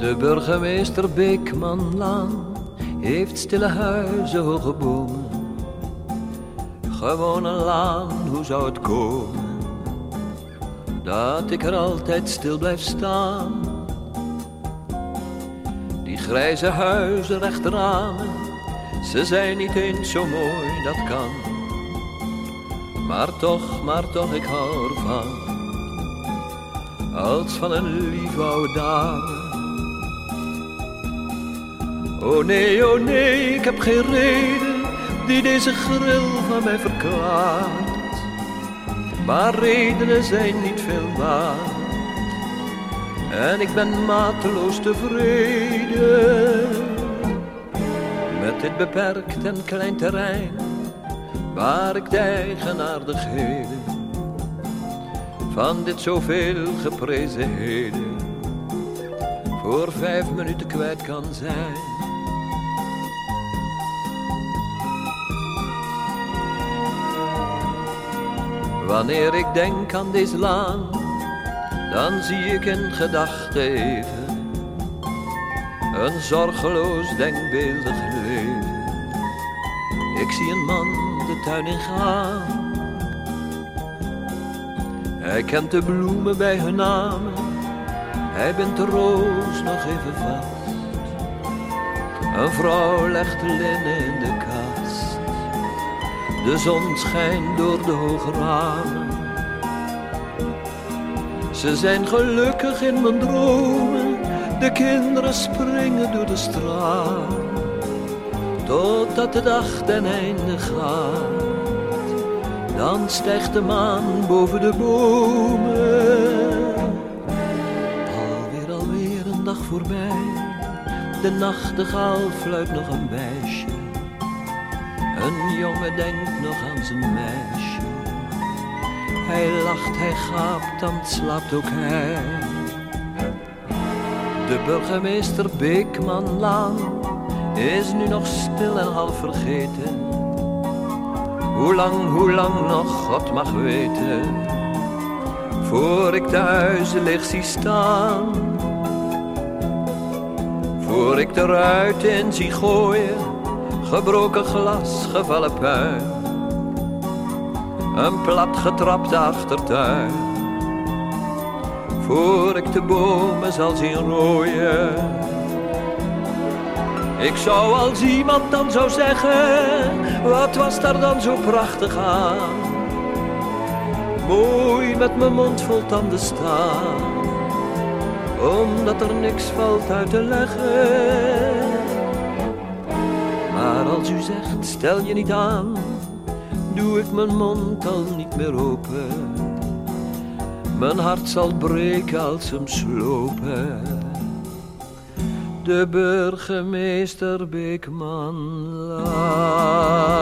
De burgemeester Beekmanlaan heeft stille huizen, hoge bomen. Gewoon een laan, hoe zou het komen? Dat ik er altijd stil blijf staan. Die grijze huizen rechterramen, ze zijn niet eens zo mooi, dat kan. Maar toch, maar toch, ik hou ervan. Als van een lieve oude dame Oh nee, oh nee, ik heb geen reden die deze gril van mij verklaart. Maar redenen zijn niet veel waard. En ik ben mateloos tevreden met dit beperkt en klein terrein waar ik de eigenaardigheden van dit zoveel geprezen heden voor vijf minuten kwijt kan zijn. Wanneer ik denk aan deze laan, dan zie ik in gedachten even een zorgeloos denkbeeldig leven. Ik zie een man de tuin in gaan. Hij kent de bloemen bij hun namen, hij bindt de roos nog even vast. Een vrouw legt linnen in de. De zon schijnt door de hoge ramen. Ze zijn gelukkig in mijn dromen. De kinderen springen door de straat. Totdat de dag ten einde gaat. Dan stijgt de maan boven de bomen. Alweer, alweer een dag voorbij. De nachtegaal fluit nog een wijsje. Een jongen denkt nog aan zijn meisje. Hij lacht, hij gaapt, dan slaapt ook hij. De burgemeester Beekmanlaan is nu nog stil en half vergeten. Hoe lang, hoe lang nog, God mag weten. Voor ik huizen licht zie staan. Voor ik de ruiten in zie gooien gebroken glas, gevallen puin. Een plat getrapte achtertuin. Voor ik de bomen zal zien rooien. Ik zou als iemand dan zou zeggen, wat was daar dan zo prachtig aan? Mooi met mijn mond vol tanden staan, omdat er niks valt uit te leggen. Maar als u zegt, stel je niet aan, doe ik mijn mond al niet meer open. Mijn hart zal breken als hem slopen. De burgemeester Beekman laat.